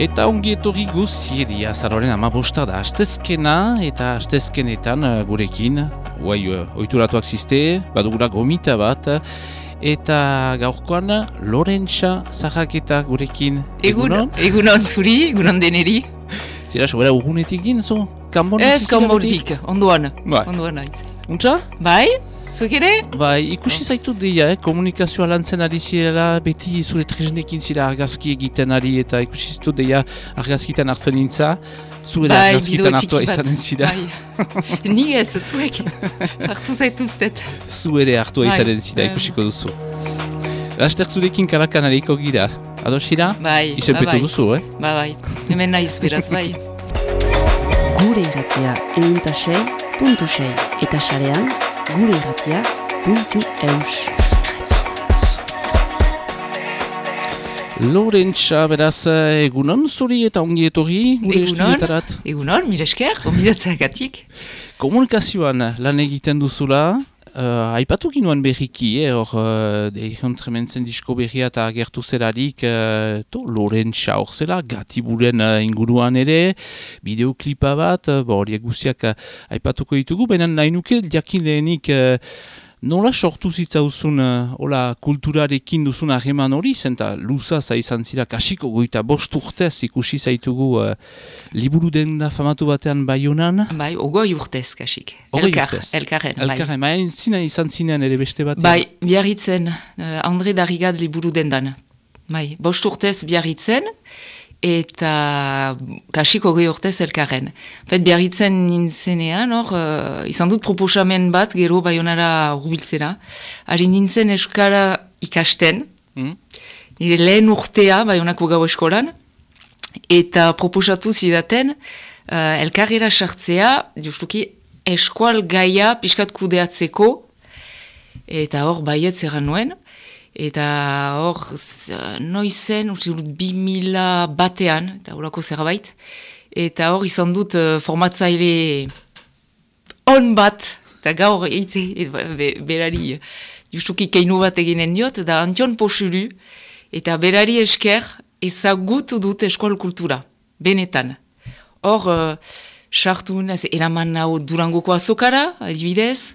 Eta ongi etorri guziedi azaroren ama bosta da astezkena eta astezkenetan uh, gurekin, guai uh, oituratuak ziste, badugura gomita bat, eta gaurkoan Lorentza Zahaketa gurekin. Egunon? Egunon zuri, egunon deneri. Zira, sobera urgunetik ginzu? Kambon Ez, kambonetik, onduan. Bai. Onduan naiz. Untza? Bai? Zuek ere? Bai, ikusi zaitu deia, eh? komunikazioa lantzen ari zirela, beti zure tresnekin zira argazki egiten ari, eta ikusi zaitu deia argazkitan hartzen nintza, zure bai, argazkitan hartua izanen zira. Bai. Ni ez, zuek, hartu zaituztet. Zu ere hartua Bai. izanen zira, Bai. ikusiko duzu. Laster zurekin karakan ariko gira, ados zira? Bai, Izenpetu ba, bai. duzu, eh? Ba, bai, hemen naiz beraz, bai. Gure irratia eunta sei, puntu sei. Eta sarean, gure irratia, puntu eus. Lorentza, beraz, egunon zuri eta ongi etorri gure Egunon. estudietarat. Egunon, mire esker, onbidatzeagatik. Komunikazioan lan egiten duzula, uh, aipatu ginoen berriki, eh, hor, uh, dehion trementzen disko berria eta agertu zelarik, uh, to, Lorentza hor zela, gatiburen uh, inguruan ere, bideoklipa bat, uh, horiek guziak uh, aipatuko ditugu, baina nahi nuke lehenik, uh, Nola sortu zitzauzun, uh, hola, kulturarekin duzun harreman hori, zenta luza izan zira, kasiko goita bost urtez ikusi zaitugu uh, liburu denda famatu batean baionan. Bai, ogoi urtez, kasik. Hogei Elkar, urtez. elkarren, bai. Elkarren, maia zina izan zinen ere beste bat. Bai, biarritzen, uh, Andre Darrigad liburu dendan. Bai, bost urtez biarritzen, eta kasiko gehi urtez elkarren. Fet, biarritzen nintzenean, hor, uh, izan dut proposamen bat, gero baionara urbiltzera. Ari nintzen eskara ikasten, Mm? nire lehen urtea baionako gau eskolan, eta proposatu zidaten, uh, elkarrera sartzea, justuki, eskual gaia pixkat kudeatzeko, eta hor baietz erran nuen, eta hor noizen, uste dut, bi mila batean, eta horako zerbait, eta hor izan dut uh, formatzaile on bat, eta gaur hitze, be, berari, justuki keinu bat eginen diot, da Antion Posulu, eta berari esker ezagutu dut eskual kultura, benetan. Hor, uh, sartu naz, eraman hau durangoko azokara, adibidez,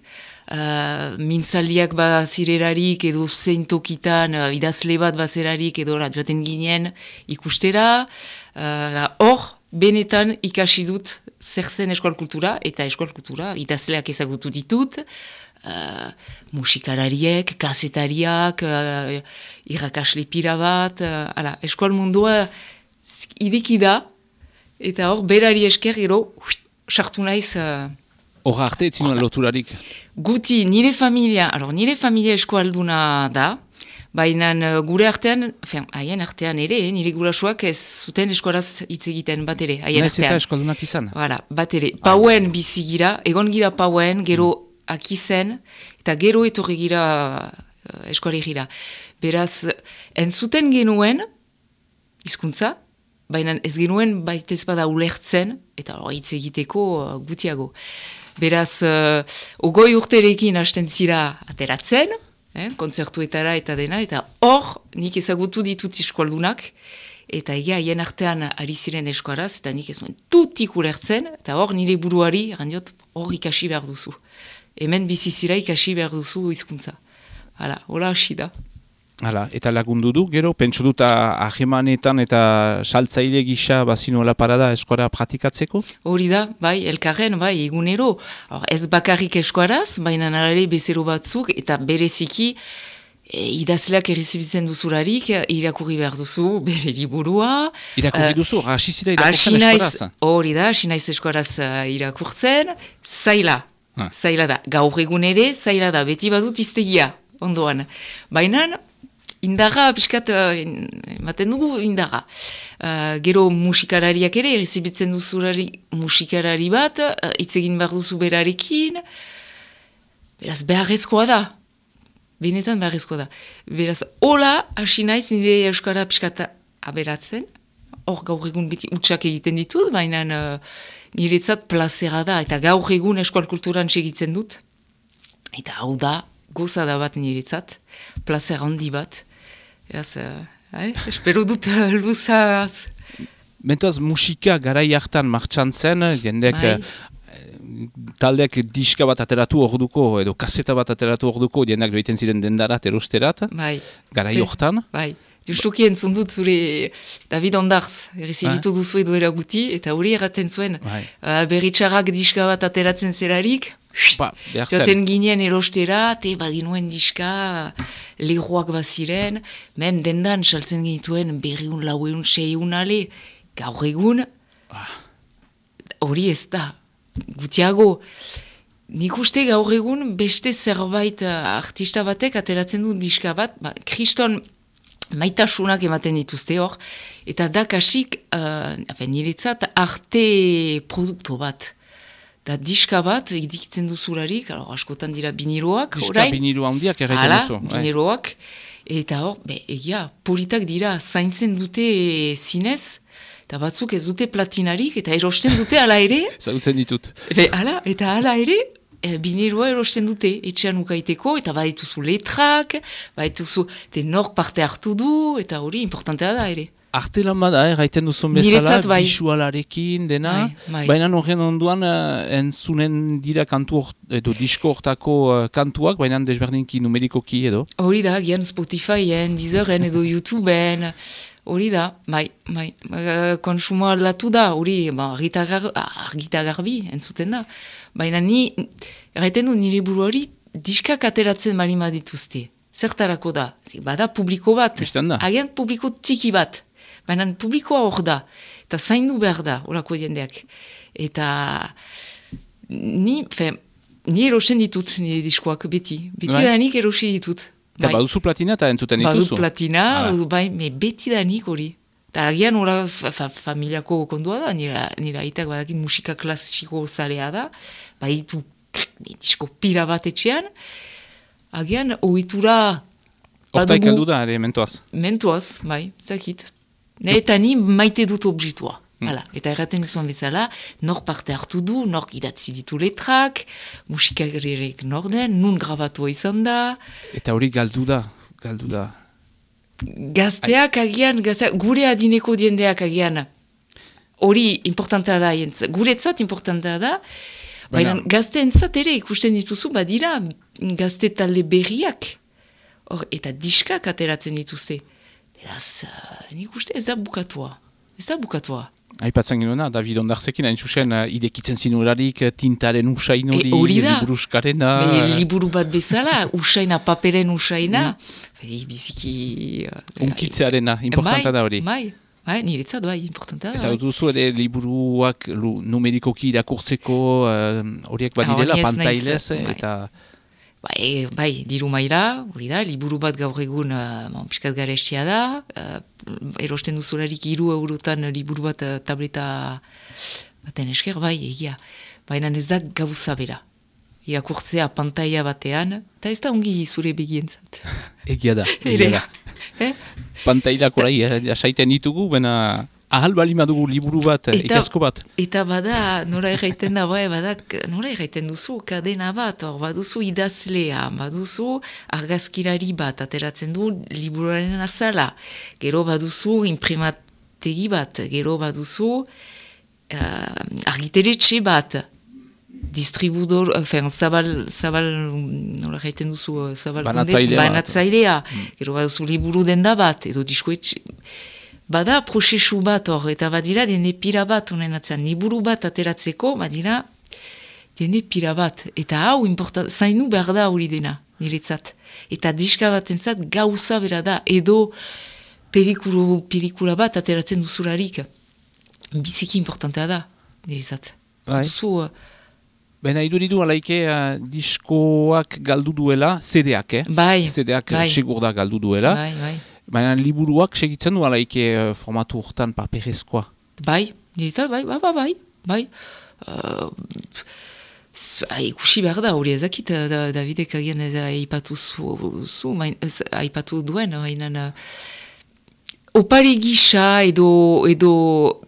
uh, mintzaldiak bazirerarik edo zein tokitan uh, idazle bat bazerarik edo joaten ginen ikustera, uh, hor, benetan ikasi dut zer zen eskual kultura, eta eskual kultura idazleak ezagutu ditut, uh, musikarariek, kazetariak, uh, irakasle pira bat, uh, ala, eskual mundua idiki da, eta hor, berari esker gero, sartu naiz, uh, Hor arte, ez zinuen loturarik. guti nire familia, alor, nire familia eskualduna da, baina uh, gure artean, haien artean ere, eh, nire gurasuak ez zuten eskualaz hitz egiten bat ere, haien Naiz eta artean. eskaldunak izan. Voilà, bat ere, pauen bizi gira, egon gira pauen, gero akizen, eta gero etorri gira uh, eskuali gira. Beraz, entzuten genuen, hizkuntza, baina ez genuen baitez bada ulertzen, eta hitz egiteko uh, gutiago. Beraz, uh, ogoi urterekin hasten zira ateratzen, eh, kontzertuetara eta dena, eta hor nik ezagutu ditut eskualdunak, eta egia haien artean ari ziren eskuaraz, eta nik ez nuen tutik ulertzen, eta hor nire buruari, randiot, hor ikasi behar duzu. Hemen bizi zira ikasi behar duzu hizkuntza. Hala, hola hasi da. Hala, eta lagundu du, gero, pentsu dut ah, ahemanetan eta saltzaile gisa bazinoela parada eskora pratikatzeko? Hori da, bai, elkarren, bai, egunero. Hor, ez bakarrik eskuaraz, baina nalare bezero batzuk, eta bereziki, e, idazleak errezibitzen duzularik, irakurri behar duzu, bere liburua. Irakurri Eh, duzu, hasi zira Hasi irakurtzen eskoraz. hori da, hasi naiz eskuaraz uh, irakurtzen, zaila, Ah. zaila da. Gaur egun ere, zaila da, beti badut iztegia, ondoan. Baina, indarra, pixkat, uh, in- ematen dugu indarra. Uh, gero musikarariak ere, errezibitzen duzulari musikarari bat, uh, hitz egin behar duzu berarekin, beraz, beharrezkoa da. Benetan beharrezkoa da. Beraz, hola, hasi naiz nire euskara pixkat aberatzen, hor gaur egun beti utxak egiten ditut, baina uh, niretzat plazera da, eta gaur egun eskual kulturan segitzen dut. Eta hau da, goza da bat niretzat, plazer handi bat. Eraz, eh, espero dut uh, luzaz Bentoaz, musika garai hartan martxan zen, jendek Bai. eh, taldeak diska bat ateratu orduko, edo kaseta bat ateratu orduko, jendeak joiten ziren dendarat, erosterat, Bai, garai hortan. bai. Justuki entzun dut zure David Ondarz, errezibitu duzu edo eraguti, eta hori erraten zuen. Bai. Uh, berritxarrak diska bat ateratzen zerarik, Ba. Joten ginen erostera, te baginuen diska, lehuak baziren, mem dendan saltzen genituen berriun, laueun, seiun ale, gaur egun, hori ez da, gutiago, nik uste gaur egun beste zerbait eh, artista batek ateratzen du diska bat, ba, kriston maitasunak ematen dituzte hor, eta da kasik, uh, niretzat, arte produkto bat. Da diska bat, idikitzen duzularik, alor, askotan dira biniloak, Diska orain. binilu handiak erraiten Hala, duzu. bai. biniloak. Eta hor, be, egia, politak dira, zaintzen dute zinez, eta batzuk ez dute platinarik, eta erosten dute ala ere, Zagutzen ditut. be, ala, eta ala ere, e, biniloa erosten dute, etxean ukaiteko, eta badituzu letrak, badituzu, te nor parte hartu du, eta hori importantea da ere. Arte lan bada, eh, gaiten duzun bezala, bai. visualarekin, dena. Bai, bai. Baina horren onduan, eh, entzunen dira kantu hort, edo disko hortako eh, kantuak, baina desberdinki numerikoki edo. Hori da, gian Spotifyen, Deezeren edo YouTubeen, hori da, bai, bai, uh, konsumo aldatu da, hori, ba, argita gar- argita garbi, entzuten da. Baina ni, erraiten du nire buru hori, diskak ateratzen bali dituzte. Zertarako da, bada publiko bat, agian publiko txiki bat, baina publikoa hor da, eta zaindu behar da, horako jendeak. Eta ni, fe, ni erosen ditut nire diskoak, beti, beti Bai. da nik erosi ditut. Eta baduzu platina eta entzuten Badu dituzu. platina, Hala. badu bai, me beti da nik hori. Eta agian ora fa, fa, familiako kondua da, nira, nira aitak badakit musika klasiko zarea da, baditu disko pila bat etxean, agian ohitura Hortaik heldu da, ere, mentoaz. Mentuaz, bai, ez dakit. Ne, eta ni maite dut objektua. Hala, eta erraten dizuan bezala, nor parte hartu du, nor idatzi ditu letrak, musikagriarek nor den, nun grabatua izan da, Eta hori galdu da, galdu da. gazteak agian, gazteak, gure adineko diendeak agian, hori importantea da, guretzat importantea da, baina gazteentzat ere ikusten dituzu, badira gazte talde berriak, hor, eta diskak ateratzen dituzte. Beraz, nik uste ez da bukatua. Ez da bukatua. Aipatzen genuena, David Ondarzekin, hain zuzen, uh, idekitzen zinurarik, uh, tintaren usain hori, E, hori da. liburuskarena... Be, liburu bat bezala, usaina, paperen usaina, be, biziki... uh, Unkitzearena, importanta bai, da hori. Bai, bai, niretzat bai, importanta da. Ez bai. hau duzu ere liburuak numerikoki irakurtzeko uh, horiek badirela, hori ez pantailez, bai. Bai, bai, diru maila, hori da, liburu bat gaur egun uh, bon, piskat garestia da, uh, erosten duzularik hiru eurotan liburu bat uh, tableta baten esker, bai, egia. Baina ez da gauza bera. Irakurtzea pantaila batean, eta ez da ongi zure begientzat. egia da. Egia da. Eh? Pantailak orai, eh, jasaiten ditugu, bena ahal bali madugu liburu bat, Eta- ikasko bat. Eta bada, nora erraiten da, bai, bada, nora erraiten duzu, kadena bat, hor, baduzu idazlea, baduzu argazkirari bat, ateratzen du liburuaren azala, gero baduzu imprimategi bat, gero baduzu uh, argiteretxe bat, distribudor, enfin, zabal, zabal, nola erraiten duzu, eh, zabal Banatzailea. Banatzailea, gero baduzu liburu denda bat, edo diskoetxe, Bada prozesu bat hor, eta badira dene pira bat honen atzean, liburu bat ateratzeko, badira dene pira bat. Eta hau, importa- zainu behar da hori dena, niretzat. Eta diska bat entzat gauza bera da, edo perikulu, pelikula bat ateratzen duzularik. Biziki importantea da, niretzat. Bai. Duzu, uh, Bena iduridu alaike uh, diskoak galdu duela, CD-ak, eh? bai, CD-ak bai. segur da galdu duela. bai, bai. Baina liburuak segitzen du alaike uh, formatu hortan paperezkoa. Bai, niretzat, bai, bai, bai, bai, bai. Uh, ikusi behar da, hori ezakit, da, Davidek agian ez aipatu zu, zu main, ez, aipatu duen, mainan, uh, opari gisa edo, edo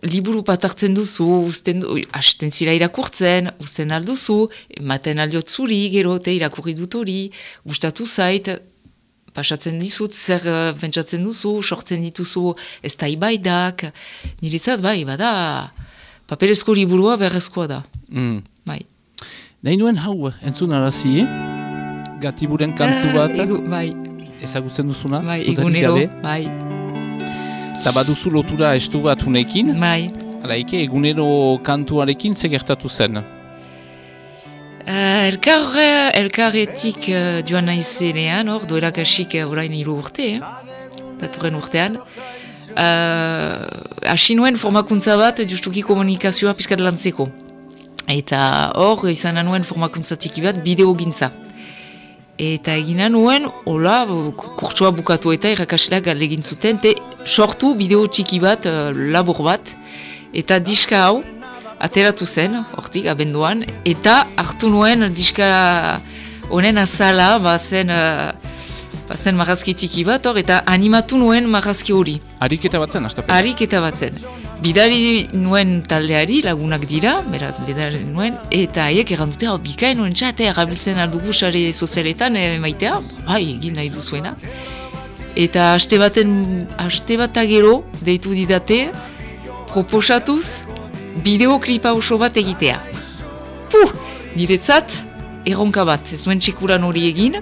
liburu bat hartzen duzu, usten, oi, hasten zira irakurtzen, usten alduzu, ematen aldiot zuri, gero, te irakurri dut hori, gustatu zait, pasatzen dizut, zer uh, pentsatzen duzu, sortzen dituzu ez da ibaidak, niretzat bai, bada, paperezko liburua berrezkoa da. Mm. Bai. Nahi nuen hau, entzun arazi, eh? gatiburen kantu bat, Ah, egu, bai, ezagutzen duzuna, bai, egunero, gabe. bai, Eta baduzu lotura estu bat unekin, bai. alaike egunero kantuarekin ze gertatu zen. Uh, elkar, elkarretik uh, joan naizenean, hor, doerak asik uh, orain hiru urte, eh? datorren urtean. Uh, Asi nuen formakuntza bat, justuki komunikazioa pizkat lantzeko. Eta hor, izan nuen formakuntza tiki bat, bideo gintza. Eta egina nuen, hola, kurtsua bukatu eta irakasleak galegin zuten, te sortu bideo txiki bat, uh, labur bat, eta diska hau, ateratu zen, hortik, abenduan, eta hartu nuen diska honen azala, bazen, uh, bazen marrazki txiki bat, hor, eta animatu nuen marrazki hori. Ariketa bat zen, astapen. Harik eta batzen. Bidali nuen taldeari lagunak dira, beraz bidali nuen, eta haiek errandute, hau bikain nuen txate, erabiltzen aldugu sare sozialetan e, maitea, bai, egin nahi duzuena. Eta aste baten, aste bat gero, deitu didate, proposatuz, bideoklipa oso bat egitea. Puh, niretzat, erronka bat, ez duen txekuran hori egin,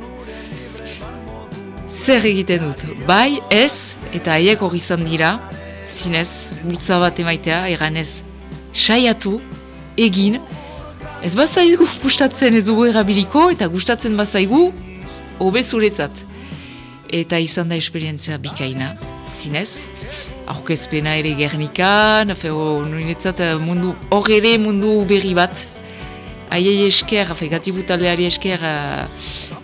zer egiten dut, bai, ez, eta haiek hori izan dira, zinez, bultza bat emaitea, eganez, saiatu, egin, ez bazaigu gustatzen ez dugu erabiliko, eta gustatzen bazaigu, hobe zuretzat. Eta izan da esperientzia bikaina, zinez, aurkezpena ere gernikan, feo, niretzat mundu, hor ere mundu berri bat, Aiei esker, fe, gatibu taldeari esker, uh,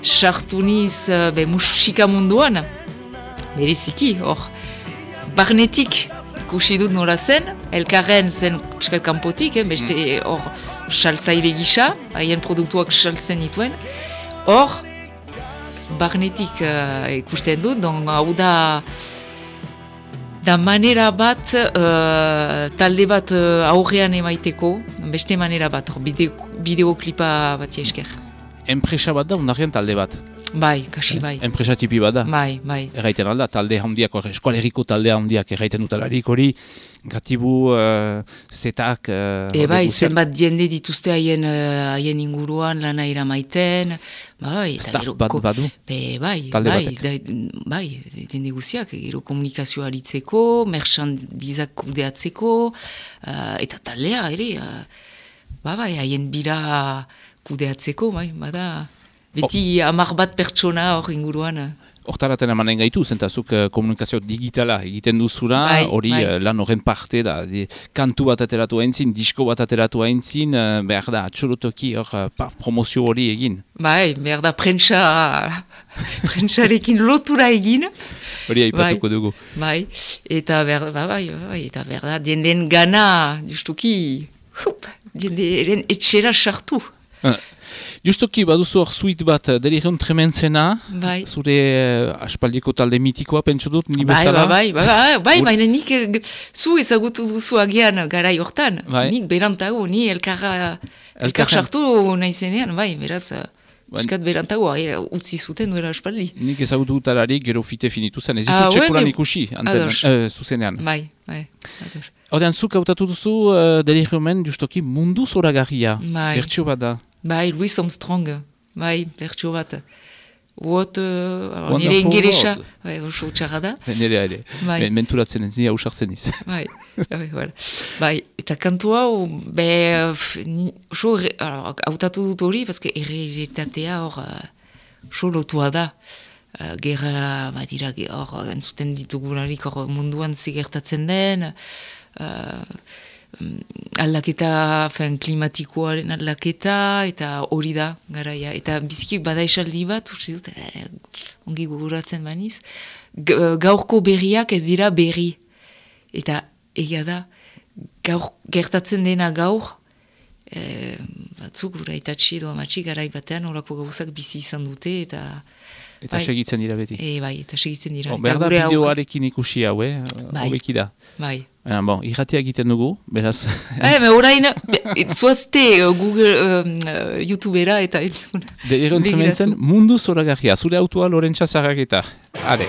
sartu niz, uh, be, musika munduan, bereziki, hor, barnetik ikusi dut nola zen, elkarren zen piskat kanpotik, eh, beste hor saltzaile gisa, haien produktuak saltzen dituen, hor, barnetik uh, ikusten dut, don hau da, da manera bat, uh, talde bat uh, aurrean emaiteko, beste manera bat, hor, bideo, bideoklipa bat esker. Enpresa bat da, undarrian talde bat. Bai, kasi bai. Enpresa tipi bat da. Bai, bai. Erraiten alda, talde handiak, eskualeriko talde handiak erraiten dutalarik hori, gatibu, uh, zetak... Uh, E bai, zenbat jende dituzte haien uh, haien inguruan lana iramaiten, bai, Staff bat badu. Be, bai, Talde bai, batek. da, bai, jende guziak, gero komunikazioa aritzeko, merchandizak kudeatzeko, uh, eta taldea ere, uh, ba, bai, haien bira kudeatzeko, bai, bada, beti hamar bat pertsona hor inguruan. uh. Hortaraten emanen gaitu, zentazuk uh, komunikazio digitala egiten duzula, Bai, hori bai. uh, lan horren parte da, di, kantu bat ateratu haintzin, disko bat ateratu haintzin, uh, behar da, atxolotoki hor, uh, promozio hori egin. Bai, behar da prentsa, prentsarekin lotura egin, Hori aipatuko Bai. dugu. Bai, eta ber, ba, bai, bai, eta berda, jenden gana, justuki, hup, jenderen etxera sartu. Uh, Justoki, baduzu hor suite bat, uh, delirion trementzena, Bai. zure uh, aspaldiko talde mitikoa, pentsu dut, ni Bai, bezala. bai, bai, bai, bai, Ur- baina nik eh, g- zu ezagutu duzu agian garai hortan. Bai. Nik berantago, ni elkarra, elkar sartu naizenean, bai, beraz, eh, Baina- piskat berantago, eh, utzi zuten duela aspaldi. Nik ezagutu dutalarik gero fite finitu zen, ez Ah, ditut ouais, txekulan mais- ikusi, anten, uh, zuzenean. Bai, bai, ados. Hortean, zuk hautatu duzu uh, deliriomen justoki mundu zoragarria. Bai. Bertxio bat da. Bai, Louis Armstrong, bai, bertxo bat. What, uh, nire world. bai, oso txarra da. Nire ere, Bai. Men- menturatzen ez, nire hausartzen iz. Bai, bai, voilà. bai, eta kantu hau, be, oso, hautatu dut hori, paske errealitatea hor, uh, oso lotua da. Uh, gerra, ba, dira, ge- hor, entzuten ditugularik hor munduan zigertatzen den, uh, aldaketa, fen, klimatikoaren aldaketa, eta hori da, garaia. Eta biziki bada esaldi bat, uste dut, eh, ongi guguratzen baniz, G- gaurko berriak ez dira berri. Eta egia da, gaur, gertatzen dena gaur, e, batzuk gura itatxi edo amatxi garai batean horako gauzak bizi izan dute eta Eta Bai. segitzen dira beti. e, bai, eta segitzen dira. Bon, behar da bideoarekin ikusi hau, eh? Bai. Hobeki da. Bai, Baina, bon, irratia egiten dugu, beraz. Eh, me orain, zuazte uh, Google, um, YouTubera eta entzun. Deliren trementzen, Begiratu. mundu zoragarria, zure autoa lorentza zarraketa. Are.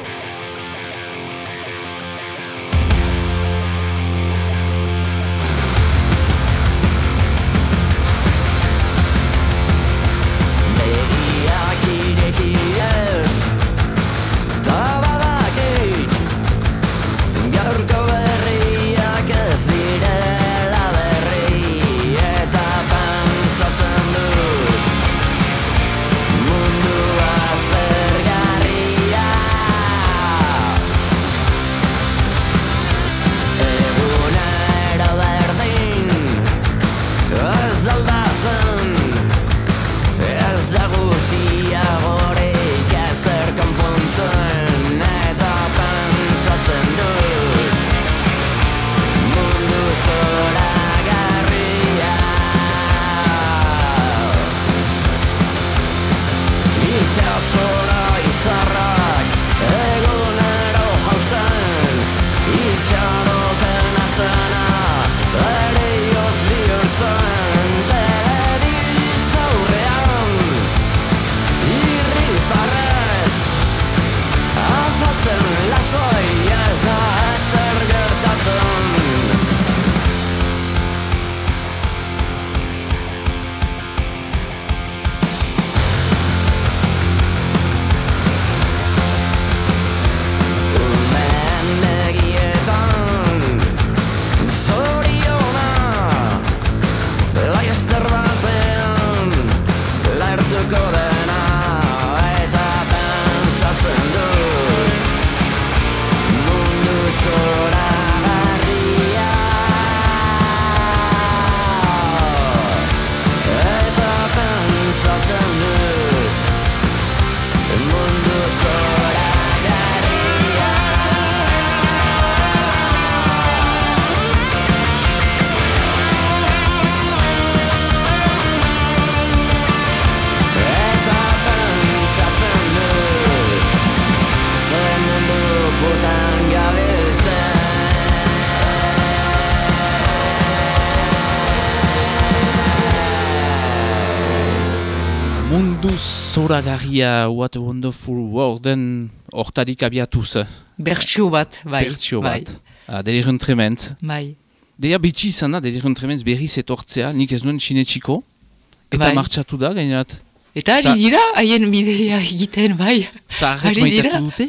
Zoragarria, what a wonderful world, den hortarik abiatuz. Bertxio bat, bai. Bertsio bai, bat. Ah, Deliren trement. Bai. Deia bitxi izan da, deliren trement berriz etortzea, nik ez nuen sinetxiko. Eta Bai. martxatu da, gainerat. Eta ari dira, haien bidea egiten, bai. Zaharrek dira. maitatu dute?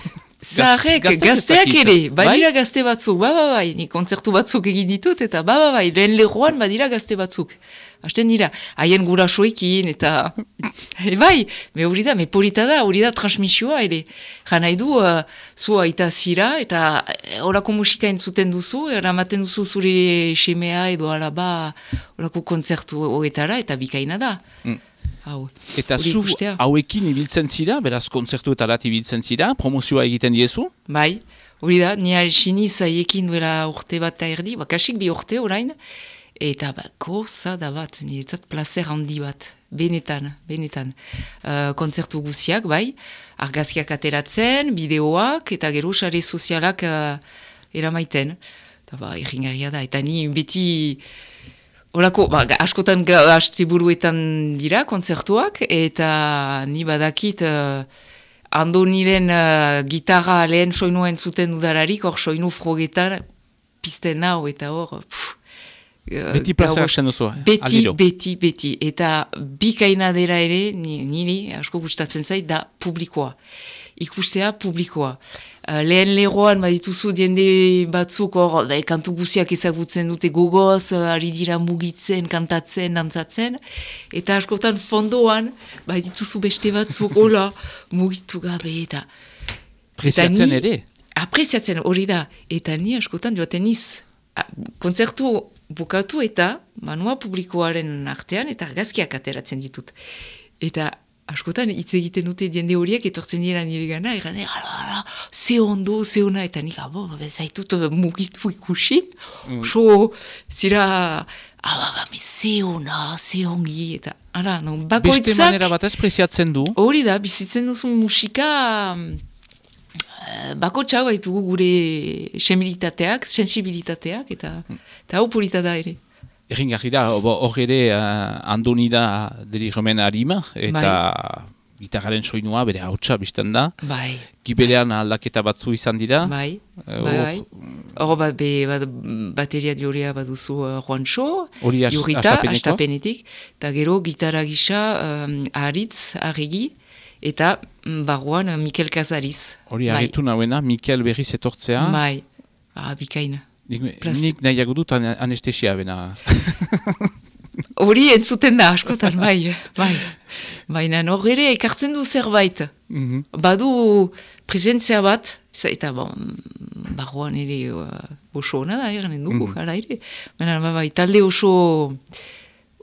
Zaharrek, gazteak ere, Bai? badira gazte batzuk, ba, ba, bai, ni kontzertu batzuk egin ditut, eta ba, ba, bai, lehen lehoan badira gazte batzuk. Hasten dira, haien gurasoekin, eta, e, bai, me hori da, me polita da, hori da transmisioa, ere. Jan nahi du, uh, zu aita zira, eta eh, horako musika entzuten duzu, eramaten duzu zure semea edo alaba, horako kontzertu hoetara, eta bikaina da. Mm. Hau. Eta Hori zu ikustea. hauekin ibiltzen zira, beraz kontzertuetarat ibiltzen zira, promozioa egiten diezu? Bai, hori da, ni alxini zaiekin duela urte bat eta erdi, bakasik bi urte orain, eta ba, goza da bat, niretzat placer handi bat, benetan, benetan. Uh, kontzertu guziak, bai, argazkiak ateratzen, bideoak, eta gero sare sozialak uh, eramaiten. Eta ba, irringarria da, eta ni beti... Horako, ba, askotan ga- asteburuetan dira kontzertuak, eta ni badakit uh, Andoniren uh, gitarra lehen soinua entzuten dudararik, hor soinu frogetan pizten nau, eta hor... pff, Beti gau plaza hartzen duzu? Beti, beti, beti. Eta bikaina dela ere, ni- niri asko gustatzen zait, da publikoa. Ikustea publikoa. Uh, lehen leroan badituzu diende batzuk hor, be, kantu guziak ezagutzen dute gogoz, uh, ari dira mugitzen, kantatzen, dantzatzen, eta askotan fondoan badituzu beste batzuk, hola, mugitu gabe, eta Preziatzen ere. apreziatzen hori da, eta ni askotan joaten niz, kontzertu bukatu eta manua publikoaren artean eta argazkiak ateratzen ditut. Eta askotan hitz egiten dute jende horiek etortzen dira nire gana, egan, ala, ze ondo, ze ona, eta nik, abo, zaitut eh, mugitu ikusi, so, zira, ah, ba, ba, ze ona, ze ongi, eta, ala, no, Beste bakoitzak, manera batez preziatzen du. Hori da, bizitzen duzu musika mm, eh, bako txau baitugu gure sensibilitateak, sensibilitateak, eta, eta hau polita da ere. Egin garri da, hor ere uh, andoni da dirigomen harima, eta gitarraren soinua bere hautsa bizten da. Bai. Gibelean aldaketa batzu izan dira. Bai, Eh, bai, bai. Hor bat, be, bat, bateria diorea baduzu uh, Juancho, Hori as- Jurita, astapenetik, eta gero gitarra gisa um, Aritz, Arregi, eta mm, barruan uh, Mikel Casariz. Hori bai. agitu nauena, Mikel berriz etortzea. Bai, ah, bikaina. Nik, nik nahiago dut an- anestesia bena. Hori entzuten da, askotan, bai, bai. Baina hor ere ekartzen du zerbait. Mhm. Badu presentzia bat, eta bon, barruan ere uh, oso ona da, eranen dugu, Mhm. hala ere. Baina bai, bai, talde oso,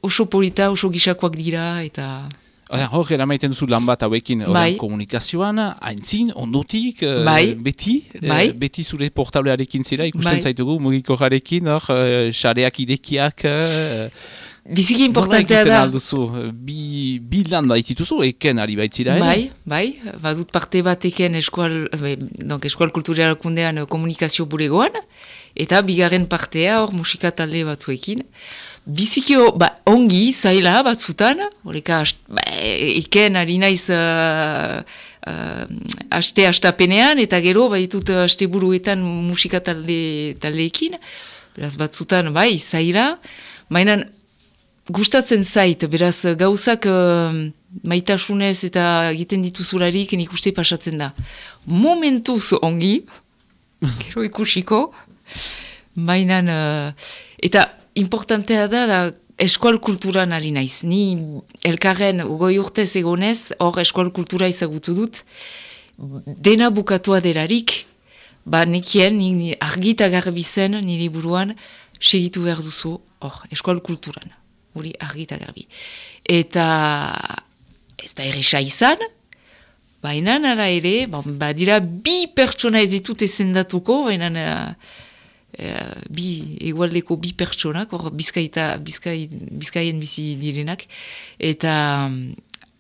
oso polita, oso gisakoak dira, eta Hor, eramaiten duzu lan bat hauekin Bai. komunikazioan, haintzin, ondotik, eh, Bai. beti, eh, Bai. beti zure portablearekin zira, ikusten Bai. zaitugu mugiko jarekin, hor, eh, sareak idekiak, biziki importantea da. alduzu, bi, bi lan baitituzu, eken ari baitzira, ere? Bai, bai, badut parte bateken eskual, eh, donc eskual kulturalakundean eh, komunikazio bulegoan, eta bigarren partea hor musika talde batzuekin. Bizikio, ba, ongi, zaila batzutan, horreka, ba, iken ari naiz uh, uh, aste astapenean, eta gero, baitut aste buruetan musika talde, taldeekin, beraz batzutan, bai, zaila, mainan, gustatzen zait, beraz gauzak uh, maitasunez eta egiten dituzularik nik uste pasatzen da. Momentuz ongi, gero ikusiko, mainan, uh, eta importantea da, da eskual kulturan ari naiz. Ni elkarren goi urtez egonez, hor eskual kultura ezagutu dut, dena bukatua delarik, ba nekien, ni, argita garbi zen nire buruan, segitu behar duzu, hor, eskual kulturan, hori argita garbi. Eta ez da erresa izan, baina nara ere, ba, ba bi pertsona ez ditut ezendatuko, baina eh, bi egualdeko bi pertsonak, hor bizkaita, bizkai, bizkaien bizi direnak, eta mm,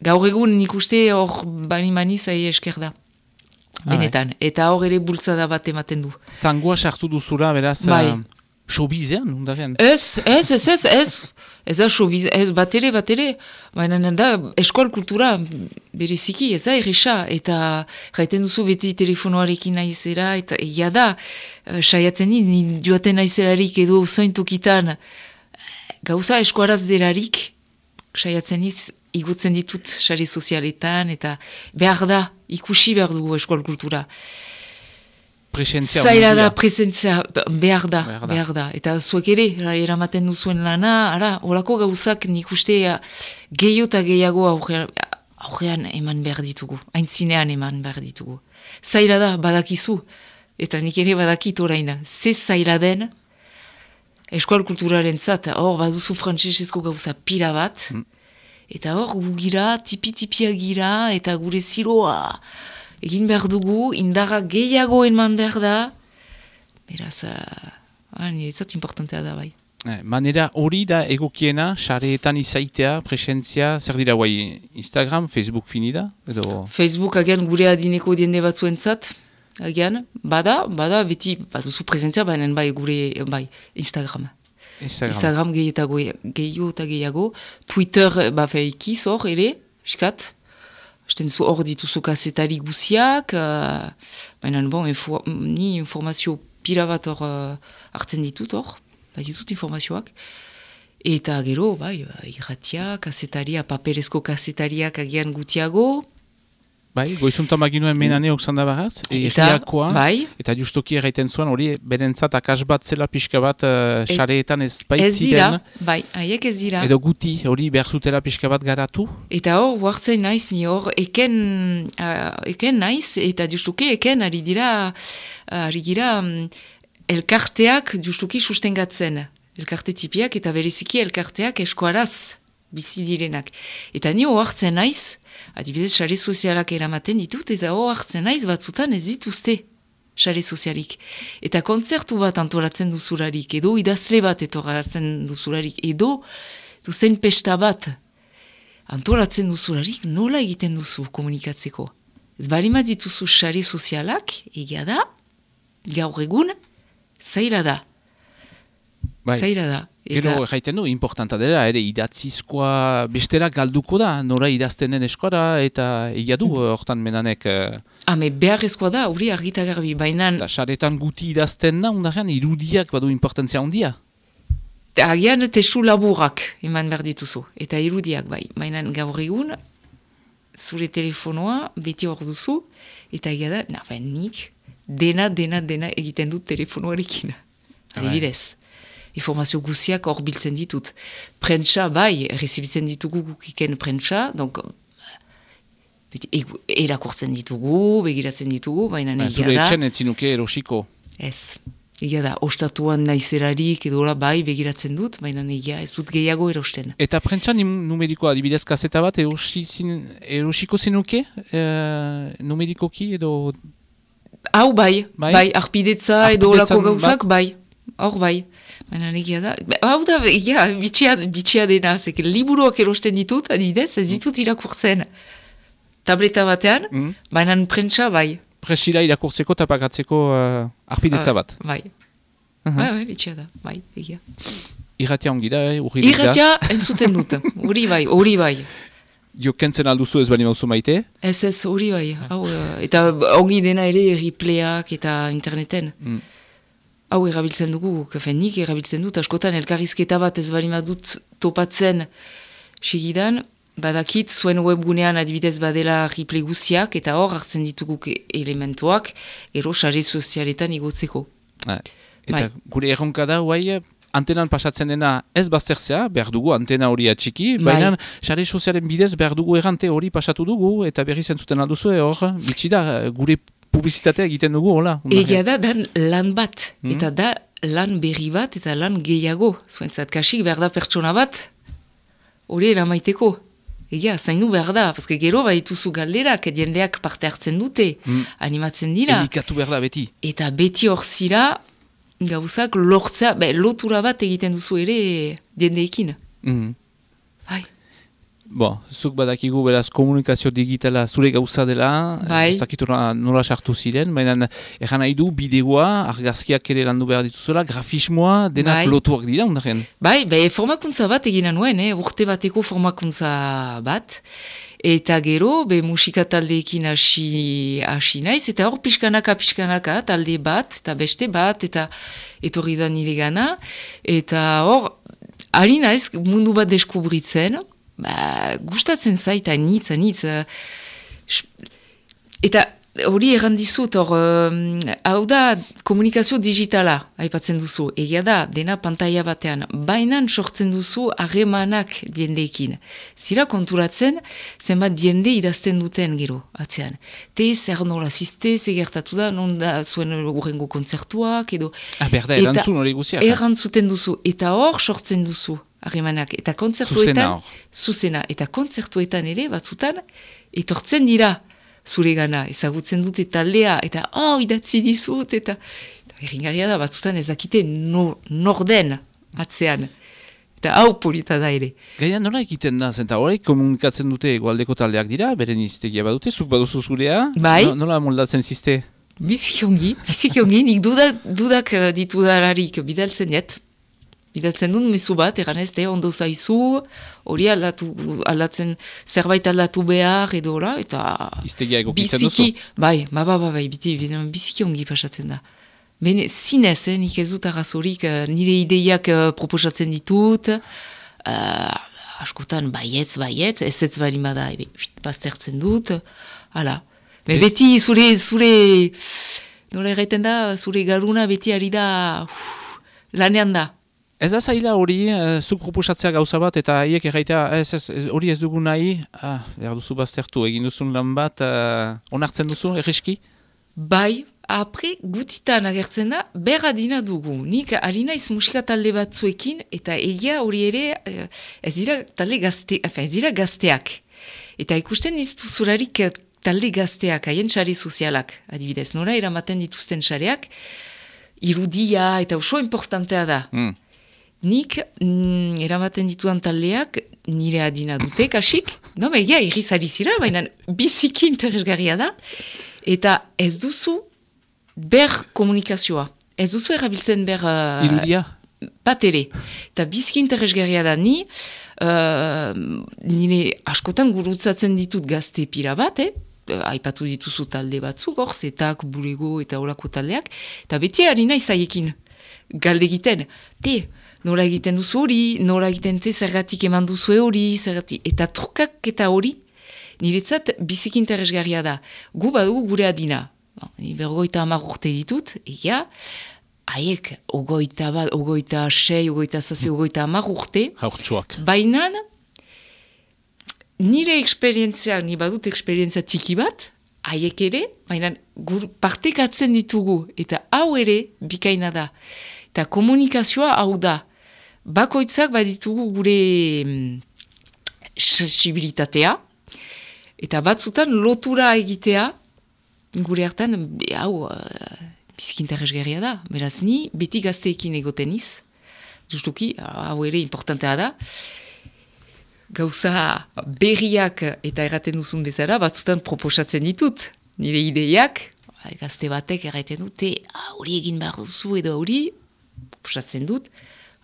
gaur egun nik uste hor bani mani zai esker da. Benetan, eta hor ere bultzada bat ematen du. Zangua sartu duzura, beraz, Bai. uh, showbizean, undaren? Ez, ez, ez, ez, ez. Ez da showbiz, ez bat ere, bat ere. Baina da, eskual kultura bereziki, ez da erresa. Eta jaiten duzu beti telefonoarekin naizera, eta egia da, eh, saiatzen ni, joaten naizerarik edo zointukitan, gauza eskuaraz delarik, saiatzen niz, igutzen ditut sare sozialetan, eta behar da, ikusi behar dugu eskual kultura. Presentzia Zaila da presentzia, behar da, Behar da. behar da. Eta zuek ere, ra- eramaten duzuen lana, ara, horako gauzak nik uste eh, gehiago eta gehiago aurrean, aurrean eman behar ditugu, aintzinean eman behar ditugu. Zaila da, badakizu, eta nik ere badakit oraina, ze zaila den, eskual kulturaren zat, hor baduzu frantsesezko gauza pila bat, eta hor gugira, tipi-tipia gira, eta gure ziroa egin behar dugu, indarra gehiago eman behar da, beraz, uh, ah, niretzat importantea da bai. Eh, Manera hori da egokiena, sareetan izaitea, presentzia, zer dira guai Instagram, Facebook fini da? Edo... Facebook agian gure adineko diende batzuentzat, agian, bada, bada, beti, baduzu presentzia, baina bai gure, bai, Instagram. Instagram. Instagram gehiago, gehiago eta gehiago, Twitter, eh, ba, feikiz hor, ere, piskat, Esten zu hor dituzu kazetari guziak, uh, baina bon, info, ni informazio pila bat hor uh, hartzen ditut hor, bat ditut informazioak. Eta gero, bai, irratia, kasetaria, paperezko kasetariak agian gutiago, Bai, goizuntan baginuen menane oksan da baraz, Eta, erriakoa, bai. eta justoki erraiten zuen, hori berentzat akas bat zela pixka bat uh, E- sareetan ez ez dira, baitziren, bai, haiek ez dira. edo guti, hori behar zutela pixka bat garatu, Eta hor, huartzen naiz, ni hor, eken, uh, eken naiz, eta justuki eken ari dira, ari gira, mm, elkarteak justuki sustengatzen. Elkarte tipiak eta bereziki elkarteak eskuaraz bizi direnak. Eta ni hartzen naiz, adibidez, sare sozialak eramaten ditut, eta hartzen naiz batzutan ez dituzte sare sozialik. Eta kontzertu bat antolatzen duzularik, edo idazle bat etorazten duzularik, edo duzen pesta bat antolatzen duzularik nola egiten duzu komunikatzeko. Ez balima dituzu sari sozialak, egia da, gaur egun, zaila da. Bai. Zaila da. Gero jaiten du, importanta dela, ere idatzizkoa bestera galduko da, nora idazten den eskora, eta egia du, Mm. hortan menanek, uh, Hame beharrezkoa da, hori argita garbi, baina eta saretan guti idazten da, undarrean, irudiak badu importantzia handia. agian testu laburak eman behar dituzu, eta irudiak bai. Baina gaur egun, zure telefonoa beti hor duzu, eta egia da, na, baina nik dena, dena, dena egiten dut telefonoarekin. Adibidez. Informazio guziak hor biltzen ditut. Prentsa, bai, rezibitzen ditugu gukiken prentsa, donc, beti, erakurtzen ditugu, begiratzen ditugu, baina Ba, egia zure etxen etzinuke erosiko. Ez. Egia da, ostatuan naizelarik edo bai begiratzen dut, baina egia ez dut gehiago erosten. Eta prentsa nim- numerikoa adibidez kaseta bat erosi zin, erosiko zenuke e, numerikoki edo Hau bai, Bai? bai, arpidetza edo Arpidetzan olako gauzak, bai. Hor bai. Baina egia da, Ba, hau da, egia, bitxia, bitxia dena, zeke liburuak erosten ditut, adibidez, ez ditut irakurtzen. Tableta batean, mm, baina prentsa bai. presira irakurtzeko eta pagatzeko uh, arpidetza bat. Bai. Mhm. Bai, bai, bitxia da, bai, egia. Irratia ongi da, eh, urri da. Irratia entzuten dut, hori bai, hori bai. Jo kentzen alduzu ez bali mauzu maite. Ez ez hori bai, hau, eh, eta ongi dena ere replayak eta interneten. Mm. Hau erabiltzen dugu, kafe nik erabiltzen dut, askotan elkarrizketa bat ez bali dut topatzen segidan, badakit zuen webgunean adibidez badela replay guziak eta hor hartzen ditugu elementuak, ero sare sozialetan igotzeko. Ah, Eta Bai. gure erronka da, guai, antenan pasatzen dena ez baztertzea, behar dugu antena hori atxiki, Bai. baina sare sozialen bidez behar dugu errante hori pasatu dugu, eta berri zentzuten alduzu, hor, bitxi da, gure publizitatea egiten dugu, hola. Egia da, dan lan bat, Mhm. eta da lan berri bat, eta lan gehiago. Zuentzat, kasik behar da pertsona bat, hori eramaiteko. Egia, zaindu behar da, paske gero baituzu galderak, jendeak parte hartzen dute, Mm. animatzen dira. Elikatu behar da beti. Eta beti hor zira, gauzak lortzea, be, lotura bat egiten duzu ere jendeekin. Mhm. Bai. Bo, zuk badakigu beraz komunikazio digitala zure gauza dela, Bai. ez dakit nola- sartu ziren, baina egan nahi du bideoa, argazkiak ere landu behar dituzela, grafismoa, denak Bai. lotuak dira, undaren. Bai, be, formakuntza bat egina nuen, eh? urte bateko formakuntza bat. Eta gero, be, musika taldeekin hasi, hasi naiz, eta hor pixkanaka, pixkanaka, talde bat, eta beste bat, eta etorri da nire gana. Eta hor, ari naiz mundu bat deskubritzen, ba, gustatzen zaita, nitz, nitz. eh, Eta hori erran dizut, hor, um, hau da komunikazio digitala, aipatzen duzu, egia da, dena pantaila batean, bainan sortzen duzu harremanak diendeekin. Zira konturatzen, zenbat diende idazten duten gero, atzean. Te, zer nola ziste, gertatu da, non da zuen urrengo kontzertuak, edo... Ah, behar da, Eta erantzun hori guziak. Errantzuten duzu, eta hor sortzen duzu harremanak. Eta Zuzena kontzertuetan, hor. zuzena, eta kontzertuetan ere, batzutan, etortzen dira zure gana, ezagutzen dute taldea, eta oh, idatzi dizut, eta, eta erringarria da, batzutan ezakite no, norden atzean. Eta hau polita da ere. Gaina nola egiten da, zenta horrek komunikatzen dute egualdeko taldeak dira, beren iztegia badute, zuk baduzu zurea, Bai. No- nola moldatzen ziste? Biziki ongi, biziki ongi, nik dudak, dudak eh, ditudalarik bidaltzen jet. Bidaltzen dut mezu bat, egan ez, de, ondo zaizu, hori aldatu, aldatzen, zerbait aldatu behar, edo hola, eta Iztegia egokitzen duzu? biziki, bai, ba, ba, ba, bai, biti, biziki ongi pasatzen da. Bene, zinez, eh, nik ez dut arrazorik, eh, nire ideiak eh, proposatzen ditut, uh, askotan baietz, baietz, ez ez bali bada, ebe, fit, baztertzen dut, hala. Me beti zure, zure, nola erraiten da, zure garuna beti ari da, uf, lanean da. Ez da zaila hori, eh, zuk proposatzea gauza bat, eta haiek erraitea, ez, ez, hori ez dugu nahi, ah, behar duzu baztertu, egin duzun lan bat, eh, onartzen duzu, erreski? Bai, apre gutitan agertzen da, berra dugu. Nik ari naiz musika talde batzuekin, eta egia hori ere, eh, ez dira talde gazte, efe, ez dira gazteak. Eta ikusten dituzularik eh, talde gazteak, haien sari sozialak, adibidez, nora eramaten dituzten sareak, irudia eta oso importantea da. Mm. Nik mm, eramaten ditudan taldeak nire adina dute, kasik, no, egia, irrizari zira, baina biziki interesgarria da, eta ez duzu ber komunikazioa. Ez duzu erabiltzen ber... Uh, Irudia? bat ere. Eta biziki interesgarria da ni, uh, nire askotan gurutzatzen ditut gazte pira bat, eh? aipatu dituzu talde batzuk, hor, zetak, bulego eta olako taldeak, eta beti harina izaiekin galdegiten, te, nola egiten duzu hori, nola egiten te zergatik eman duzu hori, zergatik, eta trukak eta hori, niretzat bizik interesgarria da. Gu badugu gure adina, bon, bergoita hamar urte ditut, egia, haiek, ogoita bat, ogoita sei, ogoita zazpi, ogoita hamar urte, Haurtsuak. Baina, nire eksperientzia, ni badut eksperientzia txiki bat, haiek ere, baina partekatzen ditugu, eta hau ere bikaina da. Eta komunikazioa hau da. Bakoitzak baditugu gure mm, sensibilitatea, eta batzutan lotura egitea, gure hartan, hau, uh, bizkintarrezgarria da. Beraz, ni beti gazteekin egoteniz, justuki, hau ere importantea da, gauza berriak eta erraten duzun bezala, batzutan proposatzen ditut. Nire ideiak, gazte batek erraten dute, "Ah, hori egin behar duzu edo hori, proposatzen dut.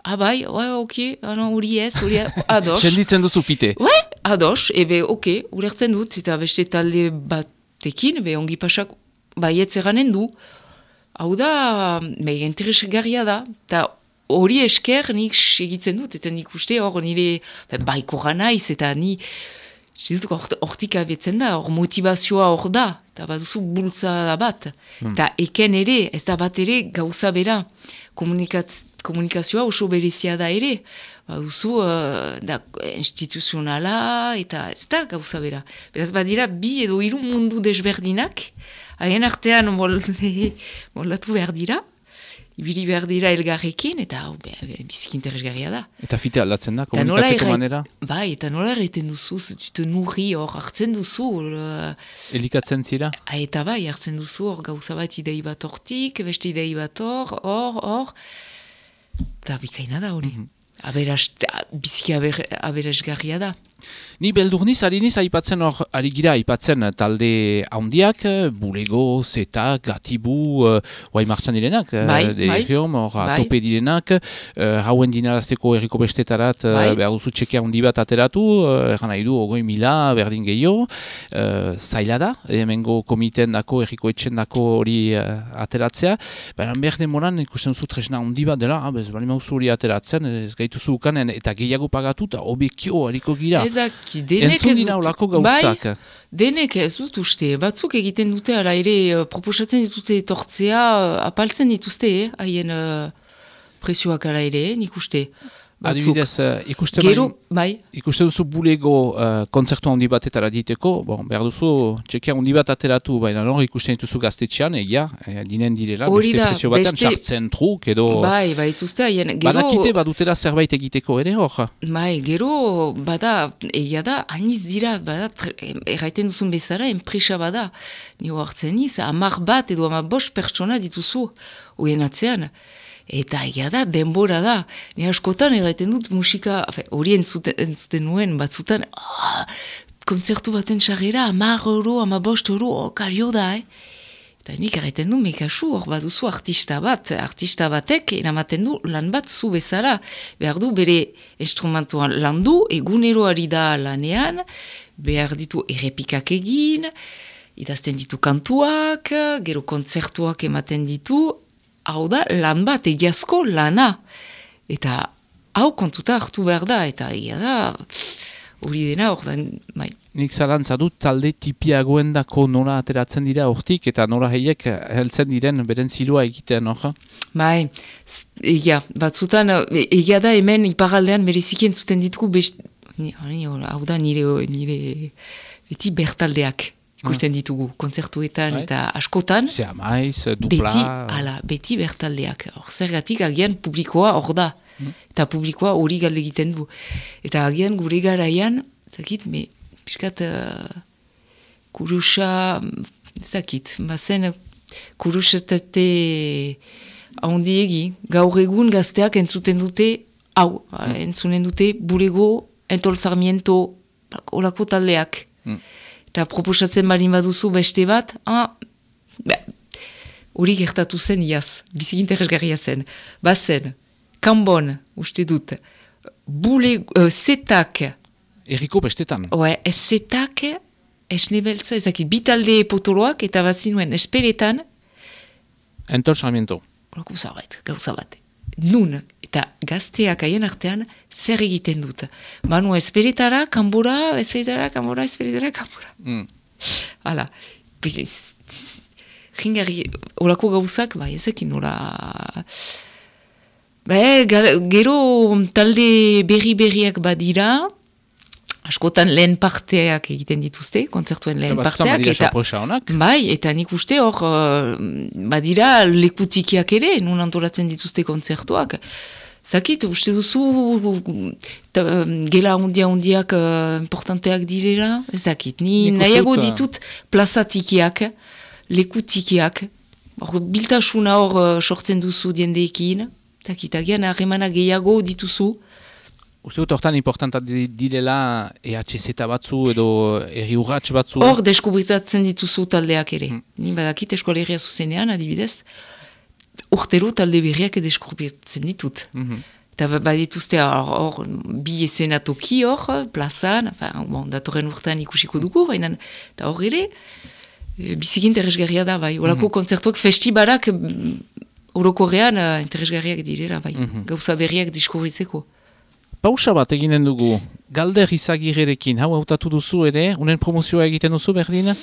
Ah bai, ouais, ok, ah, non, hori ez, hori ados. Senditzen duzu fite. Ouais, ados, ebe, ok, ulertzen dut, eta beste talde batekin, be, ongi pasak, baietz eranen du. Hau da, be, interesgarria da, eta hori esker nik segitzen dut, eta nik uste hor nire baiko naiz. Eta ni hortik abetzen da, hor motivazioa hor da, eta baduzu bultza bat. Eta eken ere, ez da bat ere gauza bera, komunikaz, komunikazioa oso berezia da ere. Baduzu, uh, da, instituzionala, eta ez da gauza bera. Beraz, badira, bi edo hiru mundu desberdinak, haien artean mol, molatu behar dira, ibili behar dira elgarrekin, eta hau, be, be, biziki interesgarria da. Eta fite aldatzen da, komunikatzeko manera. Bai, eta nola erraiten duzu, zutute nurri hor, hartzen duzu, uh, Elikatzen zira? Ah, eta bai, hartzen duzu hor gauza bat idei bat hortik, beste idei bat hor, hor, hor. Eta bikaina da hori. Aberaz, biziki aber, aberasgarria da. Ni beldurniz, ari niz, aipatzen hor, ari gira, aipatzen talde handiak, eh, bulego, zeta, gatibu, uh, guai martxan direnak, eh, Bai, derigiom, hor, bai. atope direnak, uh, hauen dinarazteko erriko bestetarat, uh, Bai. behar duzu txekia handi bat ateratu, uh, eran nahi du, ogoi mila, berdin gehiago, uh, zaila da, hemengo komiten dako, erriko etxen dako hori uh, ateratzea, baina behar demoran ikusten zu tresna handi bat dela, ah, bez, bali mauzu hori ateratzen, ez gaituzu ukanen, eta gehiago pagatu, eta obekio hariko gira. Ezaki, denek Entzun dut- olako gauzak. Bai, denek ez dut uste. Batzuk egiten dute, ala ere, eh, proposatzen dituzte etortzea, eh, apaltzen dituzte, eh, haien eh, presioak ala ere, nik uste. Adibidez, uh, ikuste, Gero, bai, ikuste duzu bulego uh, kontzertu handi batetara diteko, bon, behar duzu txekia handi bat ateratu, baina hor ikusten dituzu gaztetxean, egia, eh, dinen direla, beste presio batean, sartzen truk edo... bai, bai, dituzte haien. Gero, Badakite badutela zerbait egiteko ere hor. Bai, gero, bada, egia da, aniz dira, bada, erraiten duzun bezala, enpresa bada. Ni hartzen niz, amar bat edo amar bost pertsona dituzu, hoien atzean. Eta egia da, denbora da. Ni askotan erraiten dut musika, hori entzuten, entzuten nuen, batzutan, ah, kontzertu baten sarrera, amar euro, amar bost euro, oh, da, eh? Eta nik erraiten du, mekasu, hor baduzu artista bat, artista batek eramaten du lan bat zu bezala. Behar du bere instrumentuan landu, egunero ari da lanean, behar ditu errepikak egin, idazten ditu kantuak, gero kontzertuak ematen ditu, hau da lan bat egiazko lana. Eta hau kontuta hartu behar da, eta egia da, hori dena, hor bai. Nik zalantza dut talde tipiagoen dako nola ateratzen dira hortik, eta nola heiek heltzen diren beren zilua egiten hor. Bai, egia, batzutan, e- egia da hemen iparaldean bereziki entzuten ditugu, best, hau da nire, nire beti bertaldeak ikusten ditugu, kontzertuetan Bai. eta askotan, Zea maiz, dupla... beti, ala, beti bertaldeak. Hor zergatik agian publikoa hor da, eta publikoa hori galde egiten du. Eta agian gure garaian, zakit, me, piskat, uh, kurusa, zakit, bazen kurusetate handiegi, gaur egun gazteak entzuten dute, hau, entzunen dute, burego Entol Sarmiento, olako taldeak. Mm. Eta proposatzen balin baduzu beste bat, ah, be, hori gertatu zen iaz, bizik interesgarria zen. Bazen, kanbon, uste dut, bule, uh, zetak, Erriko bestetan. oe, zetak, esne beltza, ezakit, bitalde potoloak, eta bat zinuen, espeletan, Entol Sarmiento. Horako zabait, gauza bat. Nun, eta gazteak haien artean, zer egiten dut. Banu, esperetara, kanbora, esperetara, kanbora, esperetara, kanbora. Mm. Hala. Ringarri, horako gauzak, bai, ezekin, hola... Ba, gero talde berri-berriak badira, askotan lehen parteak egiten dituzte, kontzertuen lehen Eta parteak, eta... honak. Bai, eta nik uste hor, uh, badira lekutikiak ere, nun antolatzen dituzte kontzertuak. Zakit, uste duzu ta, gela hundia hundiak uh, importanteak direla? Ez dakit, ni Nik uste nahiago ditut plazatikiak, lekutikiak, hor biltasuna hor uh, sortzen duzu diendeekin, zakit, agian harremana gehiago dituzu, Uste dut hortan importanta di- direla EHZ batzu edo erri urratx batzu. Hor deskubritatzen dituzu taldeak ere. Ni badakit eskolegia zuzenean, adibidez, urtero talde berriak deskubritzen ditut. Mhm. Eta ba- badituzte hor, hor bi esenatoki hor, plazan, enfin, bon, datorren urtean ikusiko dugu, baina eta hor ere, e, biziki interesgarria da, bai. Olako kontzertuak festibalak mm, orokorrean eh, interesgarriak direla, bai. Gauza berriak deskubritzeko. Pausa bat eginen dugu, galder izagirerekin, hau hautatu duzu ere, unen promozioa egiten duzu berdin?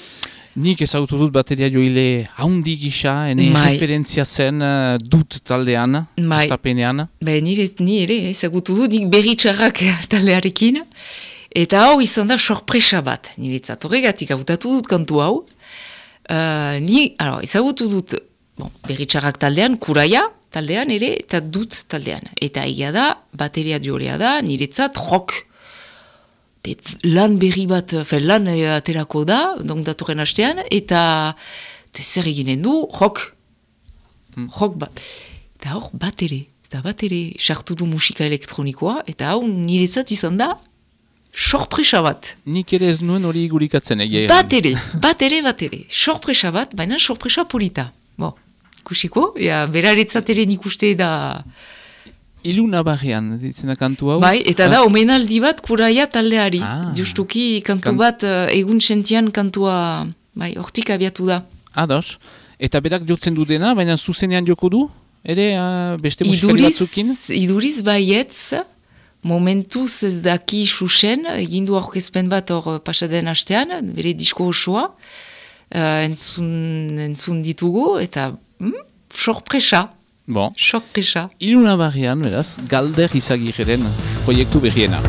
Nik ezagutu dut bateria joile haundi gisa, ene Bai. referentzia zen eh, dut taldean, Bai. estapenean. Be, nire, ni ere, ezagutu du, nik berri txarrak taldearekin. Eta hau izan da sorpresa bat, niretzat. Horregatik hautatu dut kantu hau. Uh, ni, alo, ezagutu dut, bon, berri txarrak taldean, kuraia taldean ere, eta dut taldean. Eta egia da, bateria jolea da, niretzat rock. Et lan berri bat, fe, lan eh, aterako da, donk datorren hastean, eta te zer eginen du, rock. Rock bat. Eta hor, bat ere, eta bat ere, sartu du musika elektronikoa, eta hau niretzat izan da, sorpresa bat. Nik ere ez nuen hori gurikatzen egia. Bat ere, bat ere, bat ere. Sorpresa bat, baina sorpresa polita. Bo, ikusiko, ja, beraretzat ere nik uste da... Iluna barrian, ditzen da kantu hau. Bai, eta da, omenaldi bat kuraia taldeari. Ah. Justuki kantu Kan- bat, eh, egun sentian kantua, bai, hortik abiatu da. Ados. Eta berak jotzen du dena, baina zuzenean joko du? Ere, uh, beste musikari Iduriz, batzukin? iduriz baietz, momentuz ez daki xuxen, egindu aurkezpen bat hor pasaden hastean, bere disko osoa, uh, entzun, entzun ditugu, eta mm, sorpresa, Bon. sorpresa. Iluna barrian, beraz, galder izagiren proiektu berriena.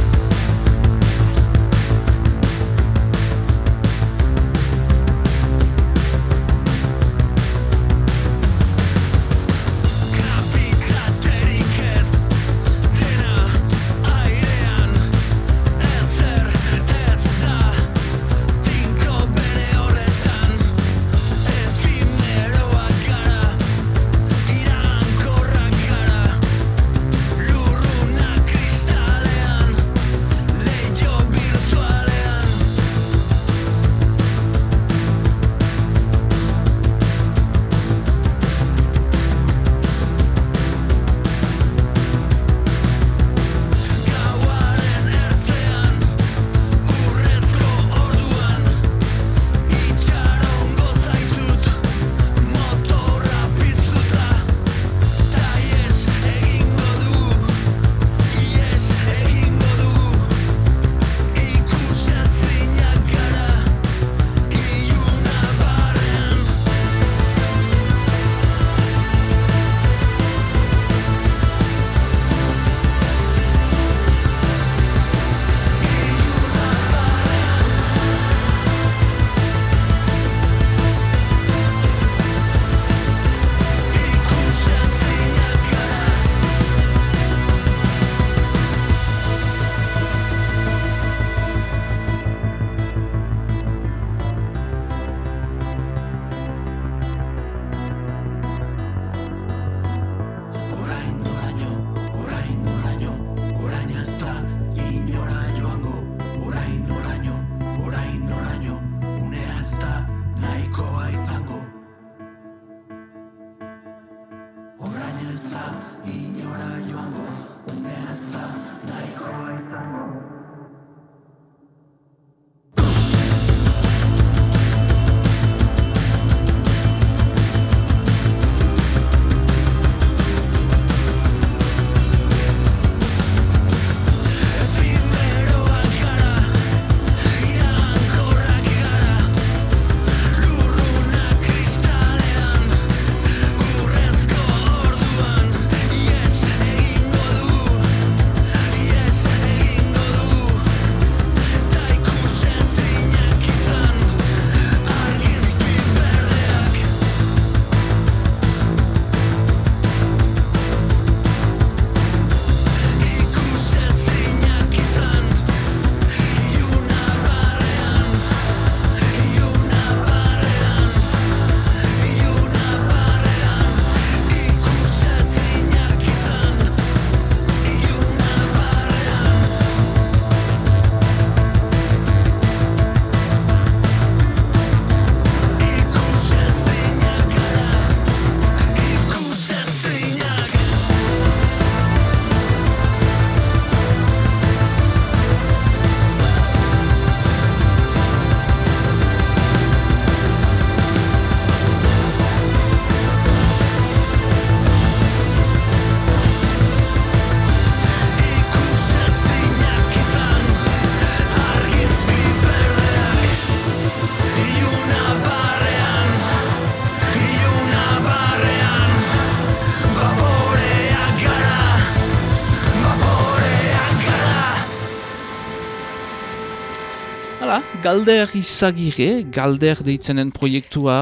Galder izagire, galder deitzenen proiektua,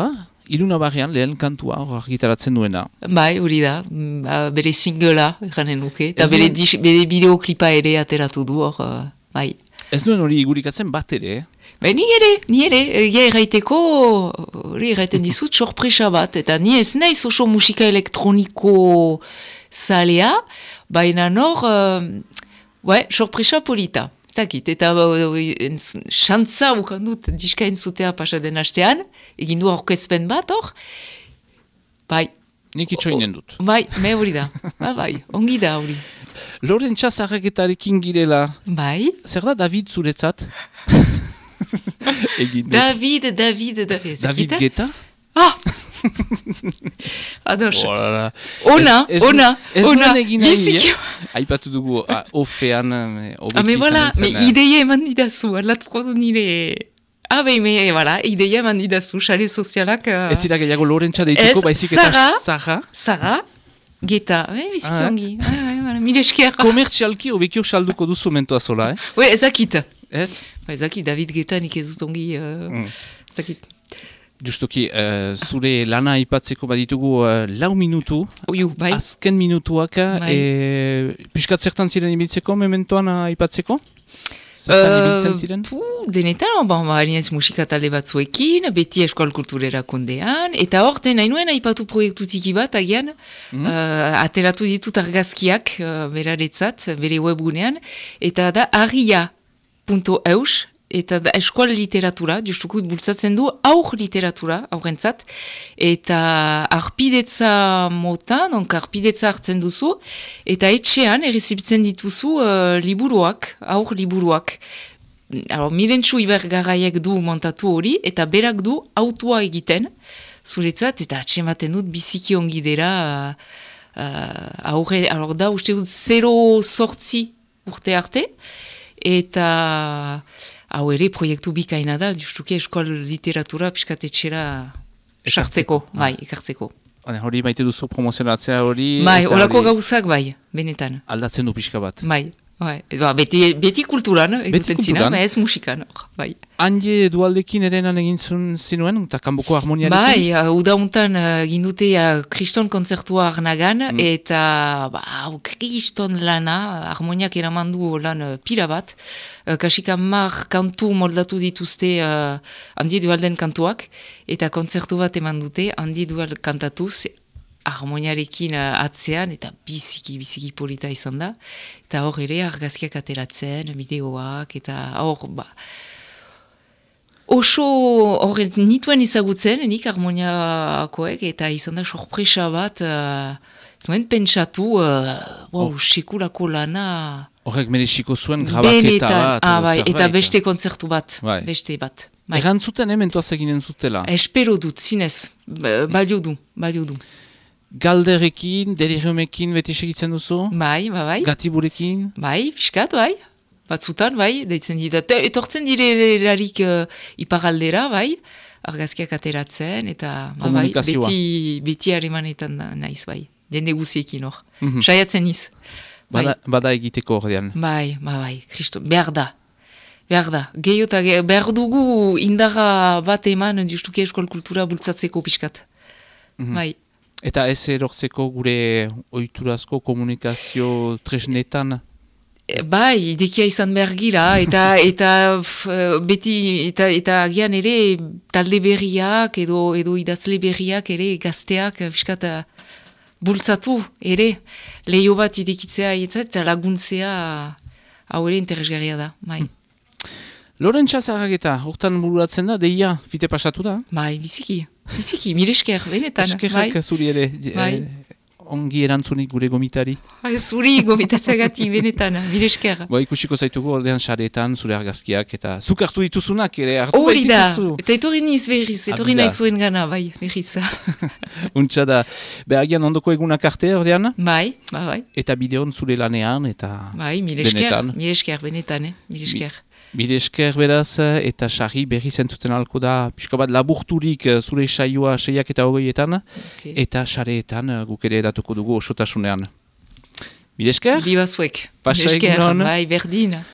Iluna barrian lehen kantua hor argitaratzen duena. Bai, hori da, mm, ba, bere singela, eranen nuke, eta bere, duen- bere bideoklipa ere ateratu du hor, uh, bai. Ez nuen hori igurikatzen bat ere, eh? Bai, ni ere, ni ere, egia erraiteko, hori erraiten dizut, sorpresa bat, eta ni ez naiz oso musika elektroniko zalea, baina nor, uh, bai, sorpresa polita. Ez dakit, eta xantza ukan dut diska entzutea pasaden astean, egin du aurkezpen bat hor, bai, Nik itxoinen dut. bai, me hori da, ba, bai, ongi da hori. Lorentza zarraketarekin girela, Bai, zer da David zuretzat? David, David, David, ez David? Geta? Ah! Ados, Olala. ona, Ez- ez ona, ez ona, biziki. eh? Aipatu dugu, ah, ofean, eh, Ah, obeki me voilà, izan me eh. ideia eman didazu, alatuko du nire... Ah, behi, me, voilà, ideia eman didazu, sare sozialak... Uh, Ez zira gehiago Lorentza deituko, baizik eta Zara. Zara, geta, eh, biziki Ah, ongi. Ah, ah, voilà, mire esker. Komertzialki obekio salduko duzu mentua zola, eh? Ue, ezakit. Ez? Ba, ezakit, David Geta nik ez dut ongi... Uh, Mm. Ezakit. Justoki, eh, zure lana aipatzeko baditugu uh, lau minutu, Oiu, bai. azken minutuak, Bai. e, piskat zertan ziren ibiltzeko, mementoan uh, aipatzeko? Zertan Eh, ibiltzen ziren? Pu, denetan, bon, ba, alinez musika talde batzuekin, beti eskual kulturera kondean, eta horten nahi nuen aipatu proiektu tiki bat, agian, Mhm. eh, ateratu ditut argazkiak uh, beraretzat, bere webgunean, eta da argia.eus, eta da eskual literatura, justuko bultzatzen du aur literatura, aurrentzat, eta arpidetza mota, donk arpidetza hartzen duzu, eta etxean errezibitzen dituzu uh, liburuak, aur liburuak. Alors, mirentxu ibergaraiek du montatu hori, eta berak du autua egiten, zuretzat, eta atxematen dut biziki ongi dira, uh, uh, aurre, alors da, uste dut, zero sortzi urte arte, eta hau ere proiektu bikaina da, justuki eskol literatura piskatetxera sartzeko, Ekartzeko, bai, ekartzeko. Hori maite duzu promozionatzea hori. Bai, olako hori gauzak bai, benetan. Aldatzen du pixka bat. Bai, bai. Ba, beti, beti kulturan, egiten zina, ba ez musikan, bai. Hanje dualdekin erenan egin zuen zinuen, eta kanboko harmoniarekin? Bai, uh, uda untan uh, gindute uh, kriston kontzertua arnagan, Mm. eta ba, kriston lana, harmoniak eramandu lan uh, pila bat, uh, kasik hamar kantu moldatu dituzte uh, handi dualden kantuak, eta kontzertu bat eman dute, handi dual kantatuz, harmoniarekin uh, atzean, eta biziki, biziki polita izan da, eta hor ere argazkiak ateratzen, bideoak, eta hor, ba, oso hor nituen ezagutzen, nik harmoniakoek, eta izan da sorpresa bat, uh, zuen pentsatu, uh, wow, sekulako lana, Horrek merexiko zuen grabaketa bat. ah, bai, eta beste kontzertu bat, Bai. beste bat. Bai. Erantzuten hemen toaz eginen zutela. Espero dut, zinez, ba- balio du, balio du. Galderekin, deliriumekin beti segitzen duzu? Bai, ba, bai, Gatiburekin? bai, piskat, bai, batzutan, bai, deitzen dira, etortzen direlarik uh, iparaldera, bai, argazkiak ateratzen, eta ba, bai, beti, beti harremanetan na- naiz, bai, dende guziekin hor, Mhm. saiatzen niz. Bai. Bada, bada egiteko ordean. Bai, ba, bai, kristo, behar da. Behar da. Gehi eta behar dugu indarra bat eman justuki eskol kultura bultzatzeko pixkat. Mhm. Bai. Eta ez erortzeko gure oiturazko komunikazio tresnetan? E, Bai, idekia izan behar gira, eta, eta f, eh, beti, eta, eta agian ere talde berriak edo, edo idazle berriak ere gazteak pixkat eh, bultzatu ere leio bat idekitzea eta laguntzea hau ere interesgarria da, bai. Lorentza zarrageta, hortan bururatzen da, deia, fite pasatu da? Bai, biziki, biziki, mire esker, benetan. Eskerrak bai. zuri ere, Bai. eh, ongi erantzunik gure gomitari. Bai, Zuri gomitatzagatik, benetan, mire esker. Ba, ikusiko zaitugu ordean saretan, zure argazkiak, eta zuk hartu dituzunak ere, hartu Hori da, baitituzu. eta etorri niz berriz, etorri nahi zuen gana, bai, berriz. Untxa da, behagian ondoko egunak arte ordean, bai, bai, bai, eta bideon zure lanean, eta bai, mire esker, Benetan. eh, mire esker. Bide esker beraz, eta sarri berri zentzuten alko da, pixka bat laburturik eh, zure saioa seiak eta hogeietan, Okay. eta sareetan eh, guk ere edatuko dugu osotasunean. Bide esker? Biba zuek, bai, berdin.